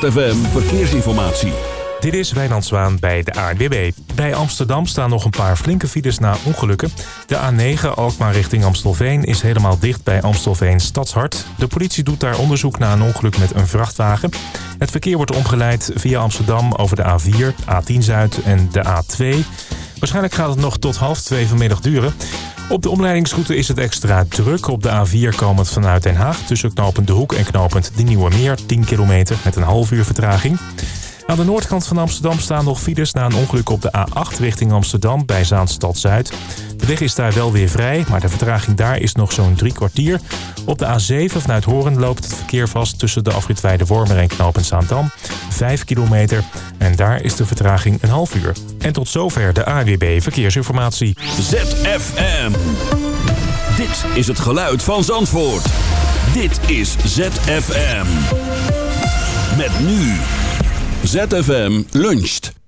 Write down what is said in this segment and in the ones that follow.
ZFM Verkeersinformatie. Dit is Wijnand Zwaan bij de ANWB. Bij Amsterdam staan nog een paar flinke files na ongelukken. De A9 Alkmaar richting Amstelveen is helemaal dicht bij Amstelveen Stadshart. De politie doet daar onderzoek na een ongeluk met een vrachtwagen. Het verkeer wordt omgeleid via Amsterdam over de A4, A10 Zuid en de A2. Waarschijnlijk gaat het nog tot half twee vanmiddag duren. Op de omleidingsroute is het extra druk. Op de A4 komend vanuit Den Haag tussen knooppunt De Hoek en knooppunt De Nieuwe Meer. 10 kilometer met een half uur vertraging. Aan de noordkant van Amsterdam staan nog files na een ongeluk op de A8 richting Amsterdam bij Zaanstad Zuid. De weg is daar wel weer vrij, maar de vertraging daar is nog zo'n drie kwartier. Op de A7 vanuit Hoorn loopt het verkeer vast tussen de afritweide Wormer en Knopen Zaandam. 5 kilometer en daar is de vertraging een half uur. En tot zover de AWB Verkeersinformatie. ZFM. Dit is het geluid van Zandvoort. Dit is ZFM. Met nu. ZFM luncht.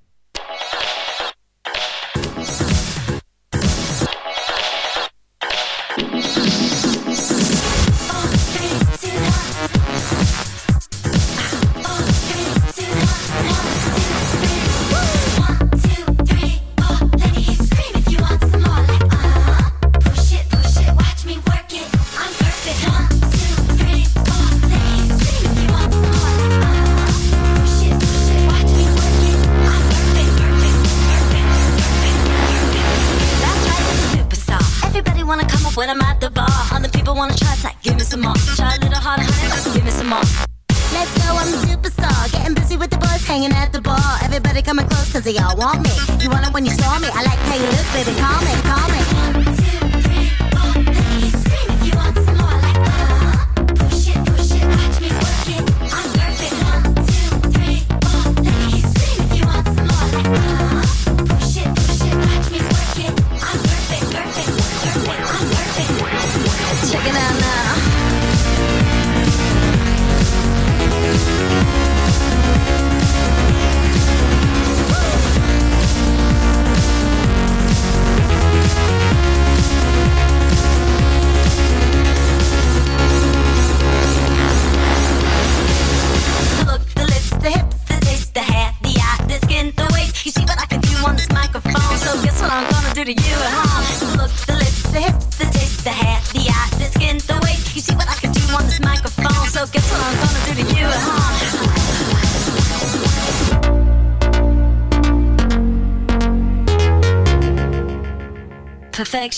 Want me. You want it when you saw me. I like how you look, baby. Call me,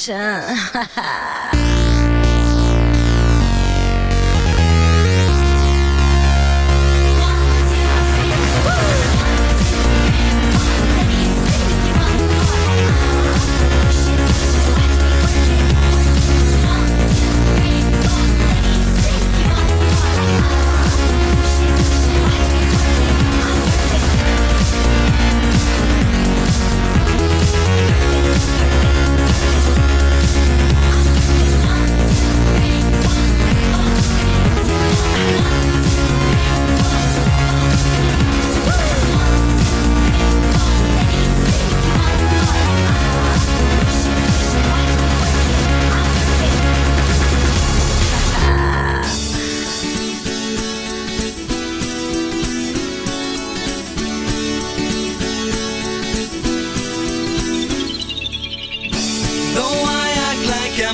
神。哈 哈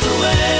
the way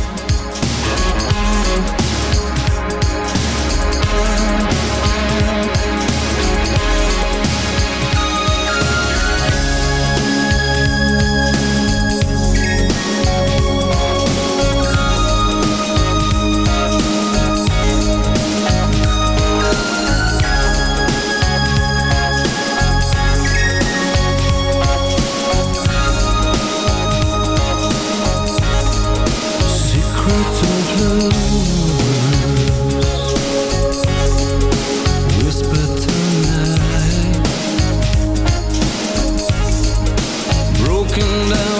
looking down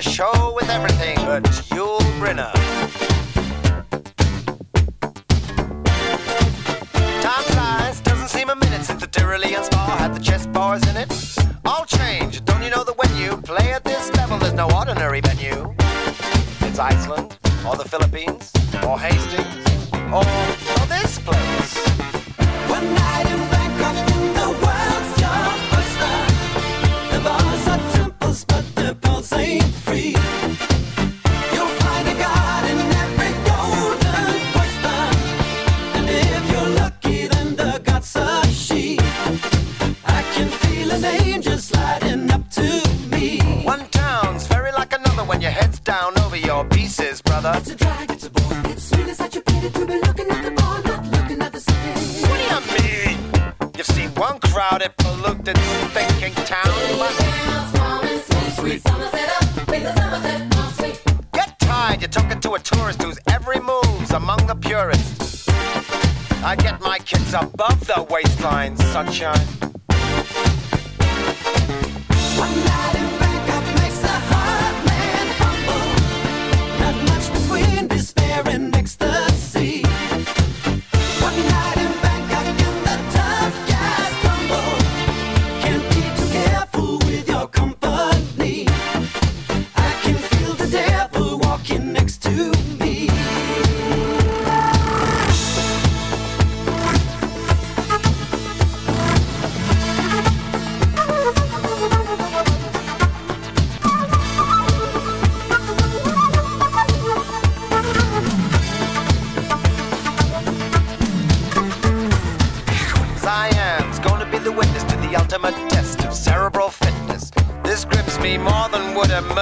show.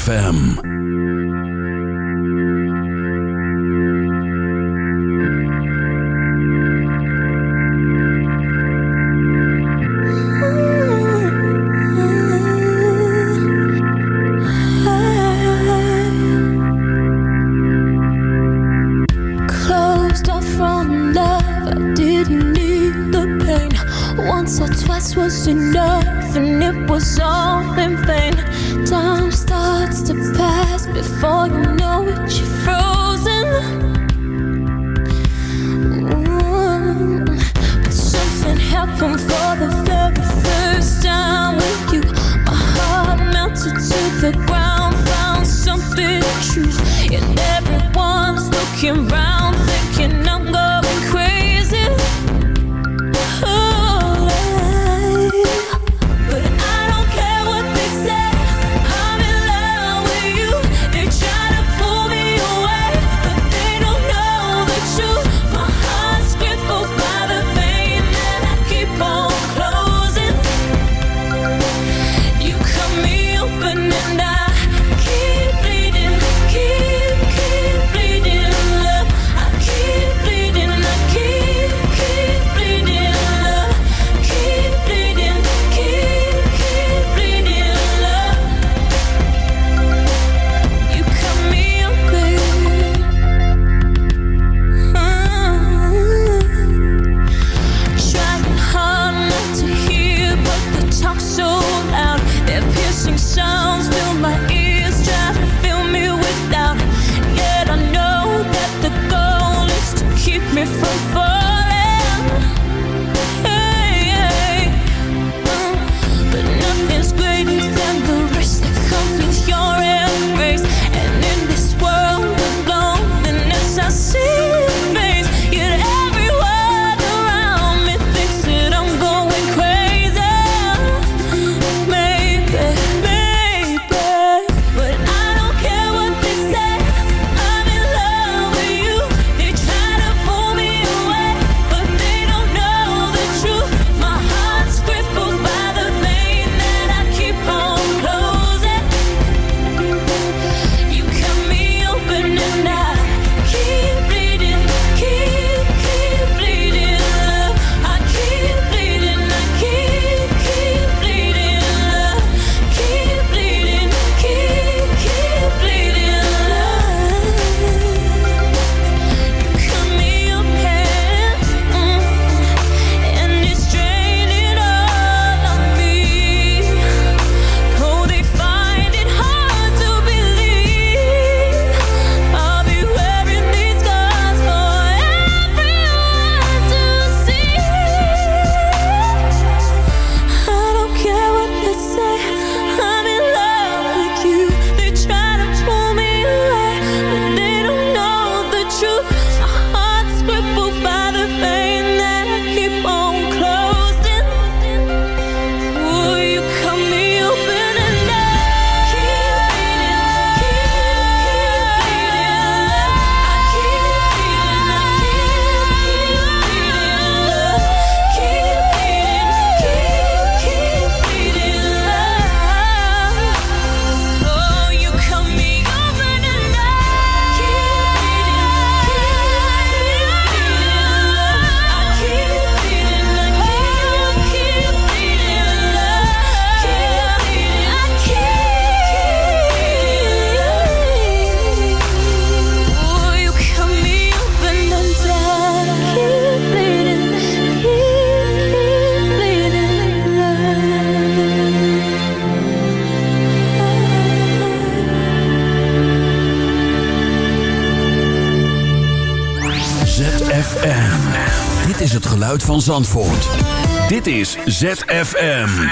ZFM. van Zandvoort. Dit is ZFM.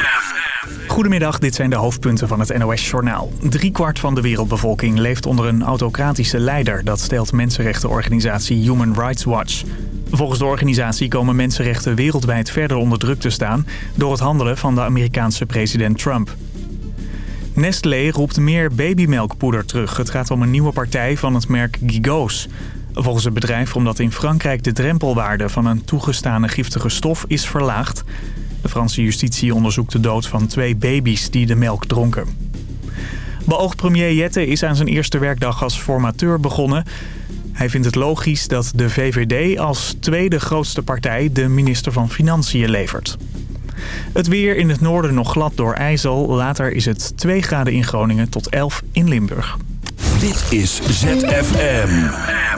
Goedemiddag, dit zijn de hoofdpunten van het NOS-journaal. Driekwart van de wereldbevolking leeft onder een autocratische leider. Dat stelt mensenrechtenorganisatie Human Rights Watch. Volgens de organisatie komen mensenrechten wereldwijd verder onder druk te staan... door het handelen van de Amerikaanse president Trump. Nestlé roept meer babymelkpoeder terug. Het gaat om een nieuwe partij van het merk Gigos. Volgens het bedrijf omdat in Frankrijk de drempelwaarde van een toegestane giftige stof is verlaagd. De Franse justitie onderzoekt de dood van twee baby's die de melk dronken. Beoogd premier Jette is aan zijn eerste werkdag als formateur begonnen. Hij vindt het logisch dat de VVD als tweede grootste partij de minister van Financiën levert. Het weer in het noorden nog glad door IJssel. Later is het 2 graden in Groningen tot 11 in Limburg. Dit is ZFM.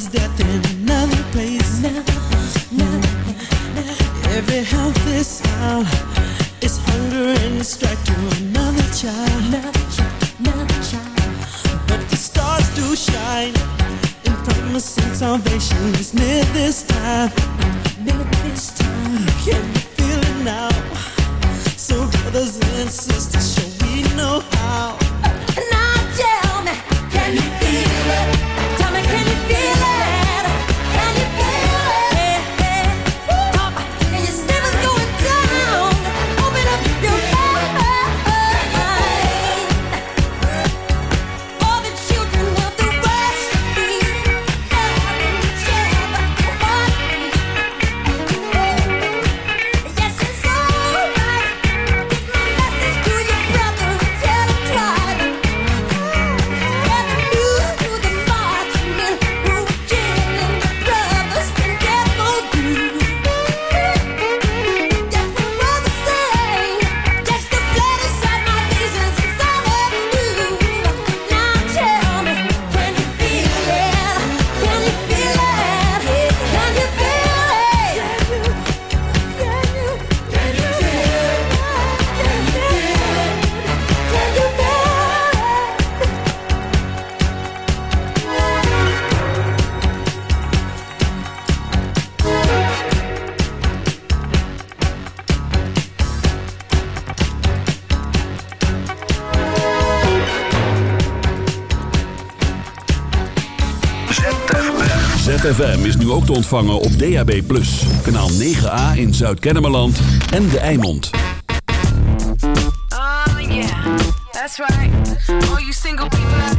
Someone's death in another place. Every healthy sound is hunger and another child. But the stars do shine in promising salvation is near this time. Near this time. Can you feel it now? So brothers and sisters, shall we know ontvangen op DAB+. Kanaal 9A in Zuid-Kennemerland en De Eimond. Oh yeah, that's right. All you single people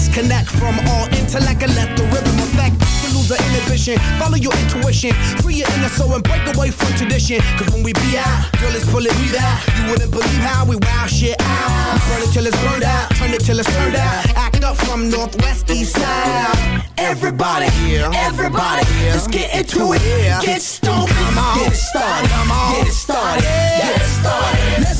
disconnect from all intellect and let the rhythm affect lose the inhibition. Follow your intuition, free your inner soul and break away from tradition. Cause when we be out, girl, it's pulling me out. You wouldn't believe how we wow shit out. Burn it till it's burned out, turn it till it's turned out. Act up from northwest east. Everybody, yeah. everybody, yeah. let's get into it. Yeah. Get stoned, get it started, get it started, get it started. Get it started. Let's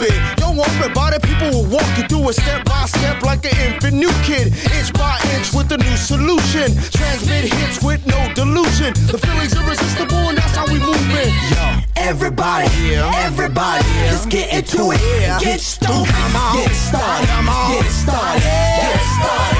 stupid. Don't worry about it, people will walk you through it step by step like an infant new kid. Inch by inch with a new solution. Transmit hits with no delusion. The feeling's irresistible and that's how we move it. Yo, Everybody, everybody, let's get into it. Get stoked, get started, get started, get started. Get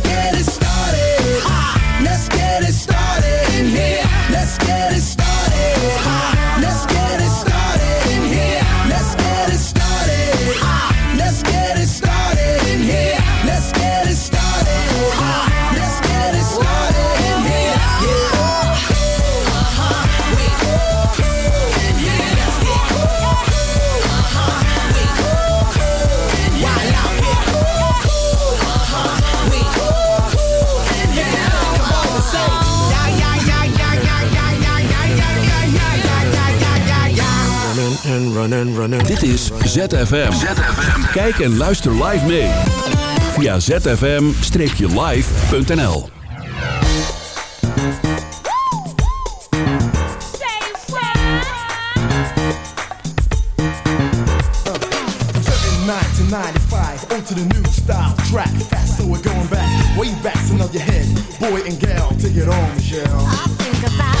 get it started. Ha! Let's get it started in here. Let's get it started. Running and running, running. Dit is ZFM. Kijk en luister live mee. Via zfm-live.nl From 79 to 95, on to the new style track. Fast, so we're going back, way back, so nod your head. Boy and gal, take it on, Michelle. I think about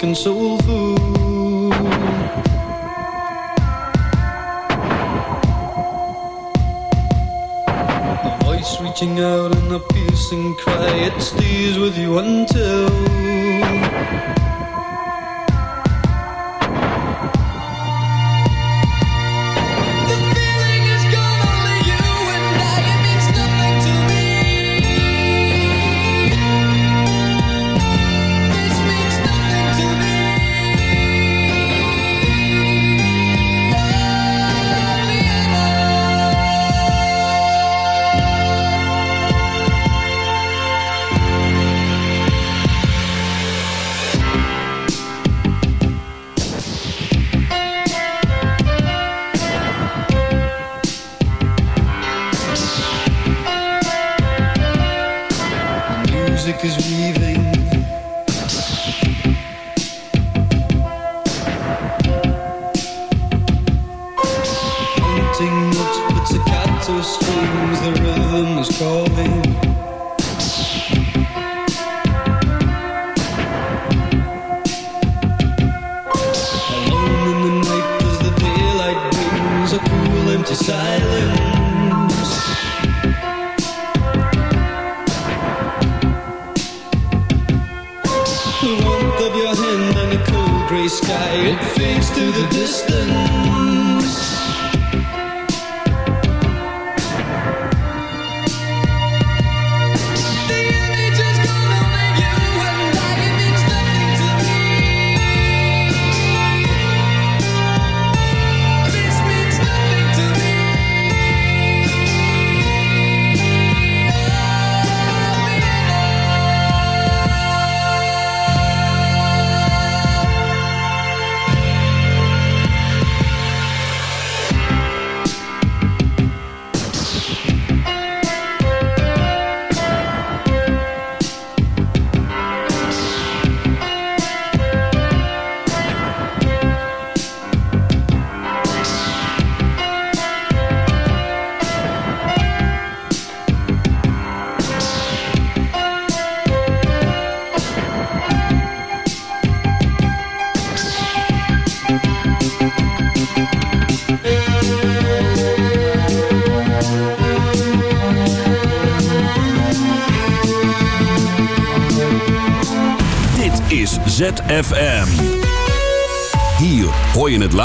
Mystic and soulful. A voice reaching out in a piercing cry, it stays with you Strings, the rhythm is calling. Alone in the night as the daylight brings a cool empty silence. The warmth of your hand and a cold gray sky, it fades to the distance.